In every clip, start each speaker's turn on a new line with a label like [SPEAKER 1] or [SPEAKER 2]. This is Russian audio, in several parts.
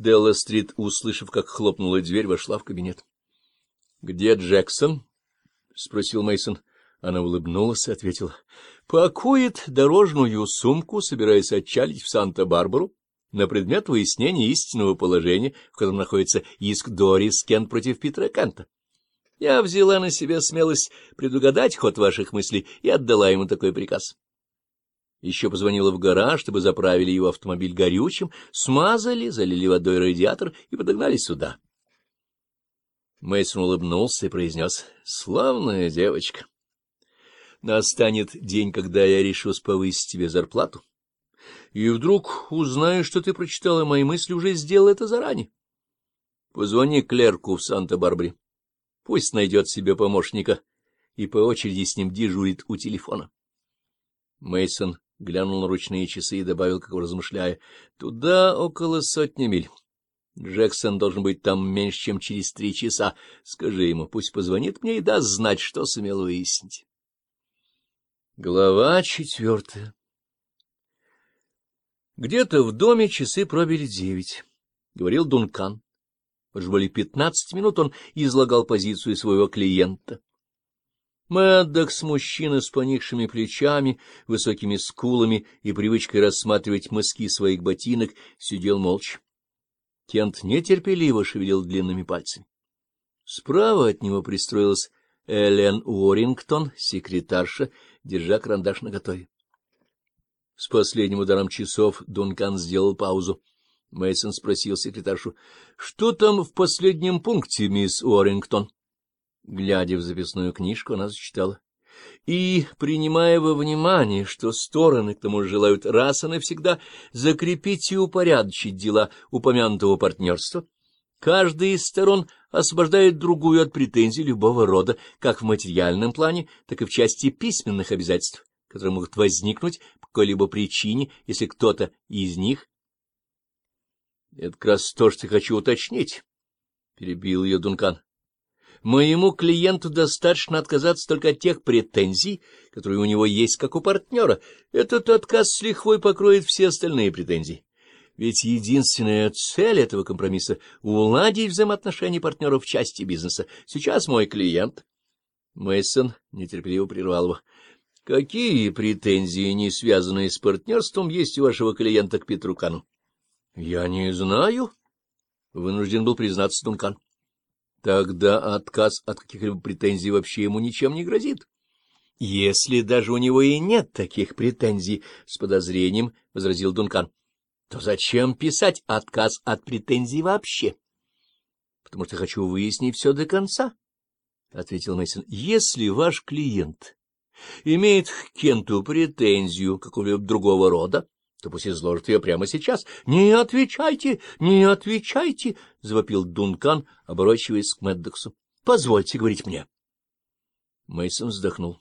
[SPEAKER 1] Делла Стрит, услышав, как хлопнула дверь, вошла в кабинет. — Где Джексон? — спросил Мейсон. Она улыбнулась и ответила. — Пакует дорожную сумку, собираясь отчалить в Санта-Барбару на предмет выяснения истинного положения, в котором находится иск Дорис Кент против Питера Канта. Я взяла на себя смелость предугадать ход ваших мыслей и отдала ему такой приказ. Еще позвонила в гараж, чтобы заправили его автомобиль горючим, смазали, залили водой радиатор и подогнали сюда. Мэйсон улыбнулся и произнес «Славная девочка». Настанет день, когда я решусь повысить тебе зарплату. И вдруг узнаю, что ты прочитала мои мысли, уже сделал это заранее. Позвони клерку в Санта-Барбаре. Пусть найдет себе помощника и по очереди с ним дежурит у телефона. Мейсон глянул на ручные часы и добавил, как размышляя, «Туда около сотни миль. Джексон должен быть там меньше, чем через три часа. Скажи ему, пусть позвонит мне и даст знать, что сумел выяснить». Глава четвертая Где-то в доме часы пробили девять, — говорил Дункан. Уж более пятнадцать минут он излагал позицию своего клиента. Мэддокс, мужчина с поникшими плечами, высокими скулами и привычкой рассматривать мыски своих ботинок, сидел молча. Кент нетерпеливо шевелил длинными пальцами. Справа от него пристроилась Эллен Уоррингтон, секретарша, держа карандаш наготове. С последним ударом часов Дункан сделал паузу. Мейсон спросил секретаршу, — Что там в последнем пункте, мисс Уоррингтон? — Глядя в записную книжку, она зачитала. И, принимая во внимание, что стороны к тому желают раз и навсегда закрепить и упорядочить дела упомянутого партнерства, каждая из сторон освобождает другую от претензий любого рода, как в материальном плане, так и в части письменных обязательств, которые могут возникнуть по какой-либо причине, если кто-то из них... — Это как раз то, что хочу уточнить, — перебил ее Дункан. Моему клиенту достаточно отказаться только от тех претензий, которые у него есть как у партнера. Этот отказ с лихвой покроет все остальные претензии. Ведь единственная цель этого компромисса — уладить взаимоотношения партнеров в части бизнеса. Сейчас мой клиент... Мейсон нетерпеливо прервал его. — Какие претензии, не связанные с партнерством, есть у вашего клиента к Петру Кану? — Я не знаю, — вынужден был признаться Дункан. Тогда отказ от каких-либо претензий вообще ему ничем не грозит. Если даже у него и нет таких претензий, — с подозрением возразил Дункан, — то зачем писать отказ от претензий вообще? — Потому что хочу выяснить все до конца, — ответил Мейсон. Если ваш клиент имеет к Кенту претензию какого-либо другого рода, то пусть изложит ее прямо сейчас. — Не отвечайте, не отвечайте! — завопил Дункан, оборачиваясь к Мэддоксу. — Позвольте говорить мне. Мейсон вздохнул.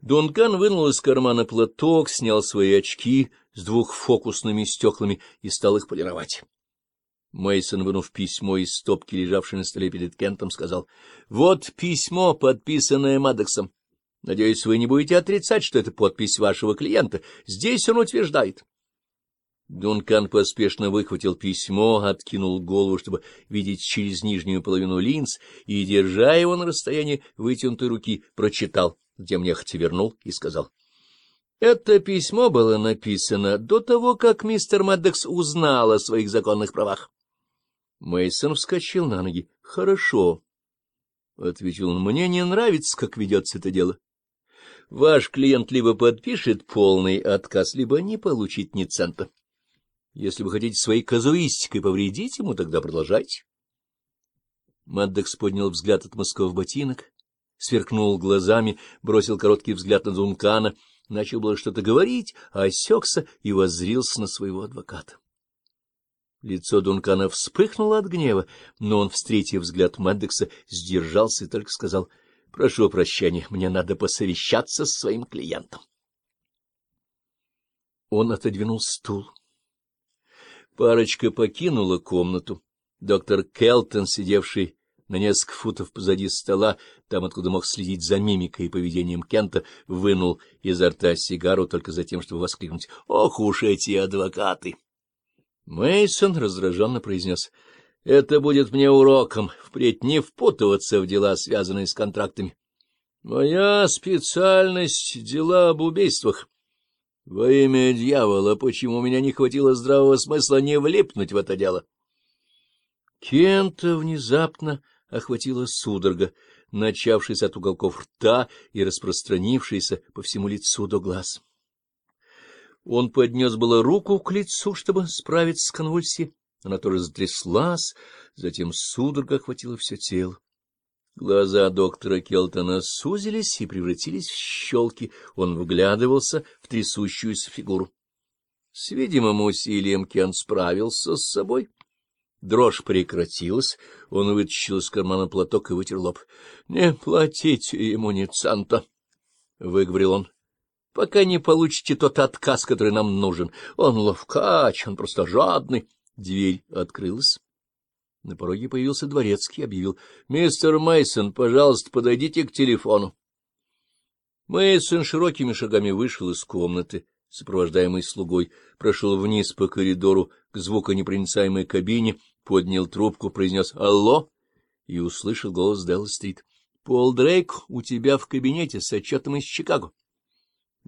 [SPEAKER 1] Дункан вынул из кармана платок, снял свои очки с двух фокусными стеклами и стал их полировать. Мейсон, вынув письмо из стопки, лежавшей на столе перед Кентом, сказал, — Вот письмо, подписанное Маддоксом. Надеюсь, вы не будете отрицать, что это подпись вашего клиента. Здесь он утверждает. Дункан поспешно выхватил письмо, откинул голову, чтобы видеть через нижнюю половину линз, и, держа его на расстоянии вытянутой руки, прочитал, где мне хоть вернул, и сказал. Это письмо было написано до того, как мистер Маддекс узнал о своих законных правах. Мейсон вскочил на ноги. — Хорошо, — ответил он, — мне не нравится, как ведется это дело ваш клиент либо подпишет полный отказ, либо не получит ни цента. Если вы хотите своей казуистикой повредить ему, тогда продолжайте. Маддекс поднял взгляд от мазков ботинок, сверкнул глазами, бросил короткий взгляд на Дункана, начал было что-то говорить, а осекся и воззрился на своего адвоката. Лицо Дункана вспыхнуло от гнева, но он, встретив взгляд Маддекса, сдержался и только сказал — Прошу прощения, мне надо посовещаться с своим клиентом. Он отодвинул стул. Парочка покинула комнату. Доктор Келтон, сидевший на несколько футов позади стола, там, откуда мог следить за мимикой и поведением Кента, вынул изо рта сигару только за тем, чтобы воскликнуть «Ох уж эти адвокаты!» Мейсон раздраженно произнес — это будет мне уроком впредь не впутываться в дела, связанные с контрактами. Моя специальность — дела об убийствах. Во имя дьявола, почему у меня не хватило здравого смысла не влипнуть в это дело? Кента внезапно охватила судорога, начавшись от уголков рта и распространившаяся по всему лицу до глаз. Он поднес было руку к лицу, чтобы справиться с конвульсией, она тоже затряслась, затем судорога охватила все тело. Глаза доктора Келтона сузились и превратились в щелки. Он вглядывался в трясущуюся фигуру. С видимым усилием Кен справился с собой. Дрожь прекратилась, он вытащил из кармана платок и вытер лоб. — Не платите ему ни — выговорил он, — пока не получите тот отказ, который нам нужен. Он ловкач, он просто жадный. Дверь открылась. На пороге появился дворецкий, объявил. — Мистер Мейсон, пожалуйста, подойдите к телефону. Мейсон широкими шагами вышел из комнаты, сопровождаемый слугой, прошел вниз по коридору к звуконепроницаемой кабине, поднял трубку, произнес «Алло!» и услышал голос Делла Стрит. — Пол Дрейк у тебя в кабинете с отчетом из Чикаго. —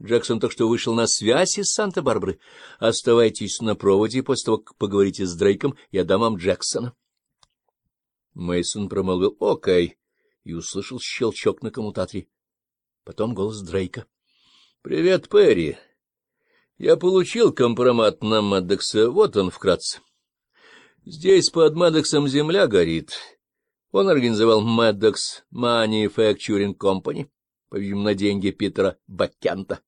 [SPEAKER 1] Джексон так что вышел на связь из Санта-Барбары. Оставайтесь на проводе, после того, как поговорите с Дрейком, я дам вам Джексона. Мейсон промолвил «Окей» и услышал щелчок на коммутаторе. Потом голос Дрейка. — Привет, Перри. Я получил компромат на Маддекса. Вот он вкратце. Здесь под Маддексом земля горит. Он организовал Маддекс Manufacturing Company, по-видимому, на деньги Питера Баккента.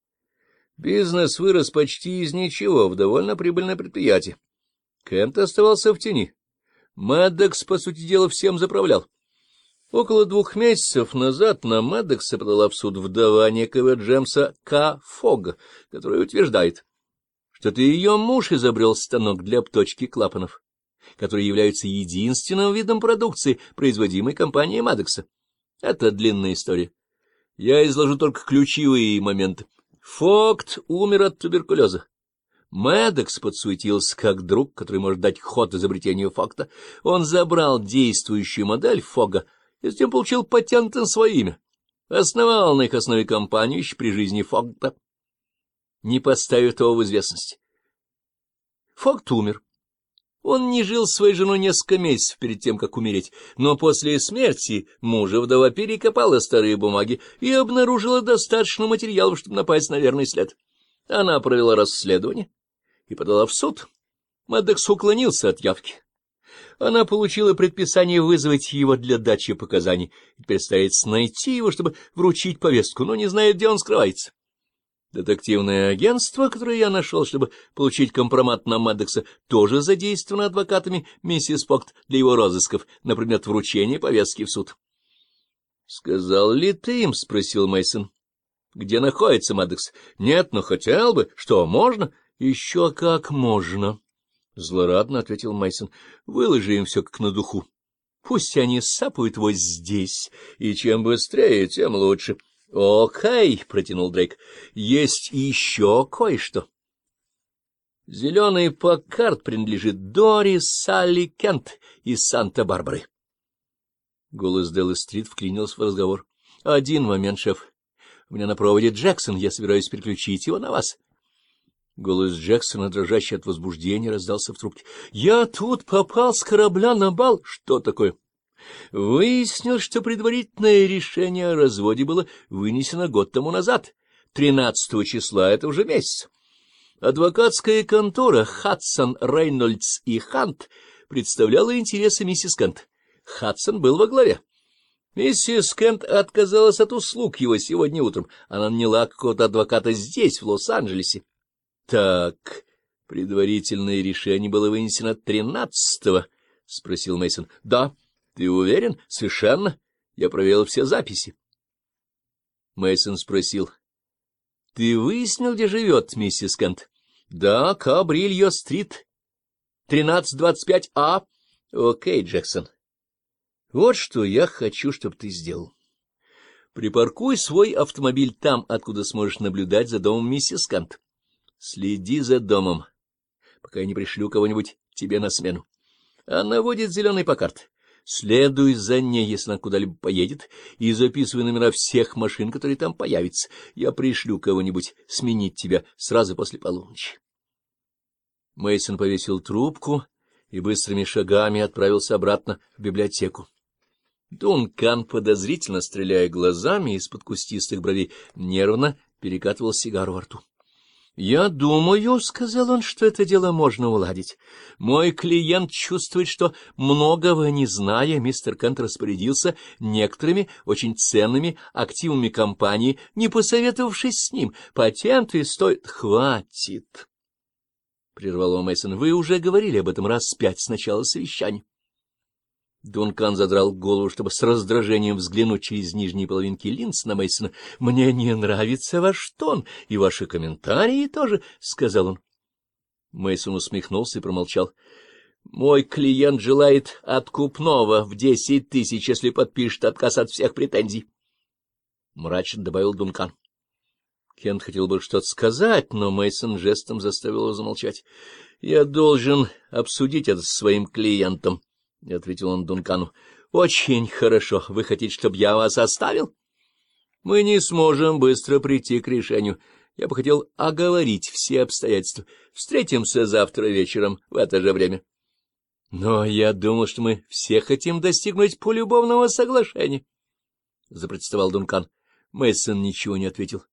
[SPEAKER 1] Бизнес вырос почти из ничего в довольно прибыльное предприятие. Кент оставался в тени. Мэддокс, по сути дела, всем заправлял. Около двух месяцев назад на Мэддокса подала в суд вдова некого Джемса К. Фога, который утверждает, что это ее муж изобрел станок для обточки клапанов, который является единственным видом продукции, производимой компанией Мэддокса. Это длинная история. Я изложу только ключевые моменты. Фокт умер от туберкулеза. Медекс подсуетился как друг, который может дать ход изобретению факта. Он забрал действующую модель Фога и затем получил патент на свое имя. Основал на их основе компанию еще при жизни Фогта. Не поставив его в известность. Фокт умер. Он не жил с своей женой несколько месяцев перед тем, как умереть, но после смерти мужа вдова перекопала старые бумаги и обнаружила достаточно материалов, чтобы напасть на верный след. Она провела расследование и подала в суд. Маддекс уклонился от явки. Она получила предписание вызвать его для дачи показаний и теперь старается найти его, чтобы вручить повестку, но не знает, где он скрывается. Детективное агентство, которое я нашел, чтобы получить компромат на Мэддокса, тоже задействовано адвокатами миссис Покт для его розысков, например, вручение повестки в суд. — Сказал ли ты им? — спросил Мейсон. Где находится Мэддокс? — Нет, но хотел бы. Что, можно? — Еще как можно. Злорадно ответил Мейсон. Выложи им все как на духу. Пусть они сапают вот здесь, и чем быстрее, тем лучше. —— Окей, — протянул Дрейк, — есть еще кое-что. Зеленый плакат принадлежит Дори Салли Кент из Санта-Барбары. Голос Делла Стрит вклинился в разговор. — Один момент, шеф. У меня на проводе Джексон. Я собираюсь переключить его на вас. Голос Джексона, дрожащий от возбуждения, раздался в трубке. — Я тут попал с корабля на бал. — Что такое? — выяснил, что предварительное решение о разводе было вынесено год тому назад, 13 числа этого же месяца. Адвокатская контора Хадсон, Рейнольдс и Хант представляла интересы миссис Кент. Хадсон был во главе. Миссис Кент отказалась от услуг его сегодня утром. Она наняла какого-то адвоката здесь, в Лос-Анджелесе. Так, предварительное решение было вынесено тринадцатого, — спросил Мейсон. Да. Ты уверен? Совершенно. Я проверил все записи. Мейсон спросил. — Ты выяснил, где живет миссис Кент? — Да, Кабрильо-стрит. — 1325А. — Окей, Джексон. — Вот что я хочу, чтобы ты сделал. Припаркуй свой автомобиль там, откуда сможешь наблюдать за домом миссис Кант. Следи за домом, пока я не пришлю кого-нибудь тебе на смену. Она водит зеленый покарт. Следуй за ней, если она куда-либо поедет, и записывай номера всех машин, которые там появятся. Я пришлю кого-нибудь сменить тебя сразу после полуночи. Мейсон повесил трубку и быстрыми шагами отправился обратно в библиотеку. Дункан, подозрительно стреляя глазами из-под кустистых бровей, нервно перекатывал сигару во рту. «Я думаю, — сказал он, — что это дело можно уладить. Мой клиент чувствует, что многого не зная, мистер Кент распорядился некоторыми очень ценными активами компании, не посоветовавшись с ним. Патенты стоят... Хватит!» Прервало Мейсон. «Вы уже говорили об этом раз пять с начала совещания». Дункан задрал голову, чтобы с раздражением взглянуть через нижние половинки линз на Мейсона. Мне не нравится ваш тон и ваши комментарии тоже, — сказал он. Мейсон усмехнулся и промолчал. — Мой клиент желает откупного в десять тысяч, если подпишет отказ от всех претензий. Мрачно добавил Дункан. Кент хотел бы что-то сказать, но Мейсон жестом заставил его замолчать. — Я должен обсудить это с своим клиентом, —— ответил он Дункану. — Очень хорошо. Вы хотите, чтобы я вас оставил? — Мы не сможем быстро прийти к решению. Я бы хотел оговорить все обстоятельства. Встретимся завтра вечером в это же время. — Но я думал, что мы все хотим достигнуть полюбовного соглашения, — запротестовал Дункан. Мэйсон ничего не ответил.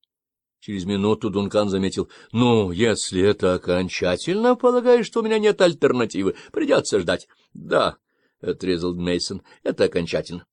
[SPEAKER 1] Через минуту Дункан заметил. — Ну, если это окончательно, полагаю, что у меня нет альтернативы. Придется ждать. — Да. — отрезал Мейсон. Это окончательно.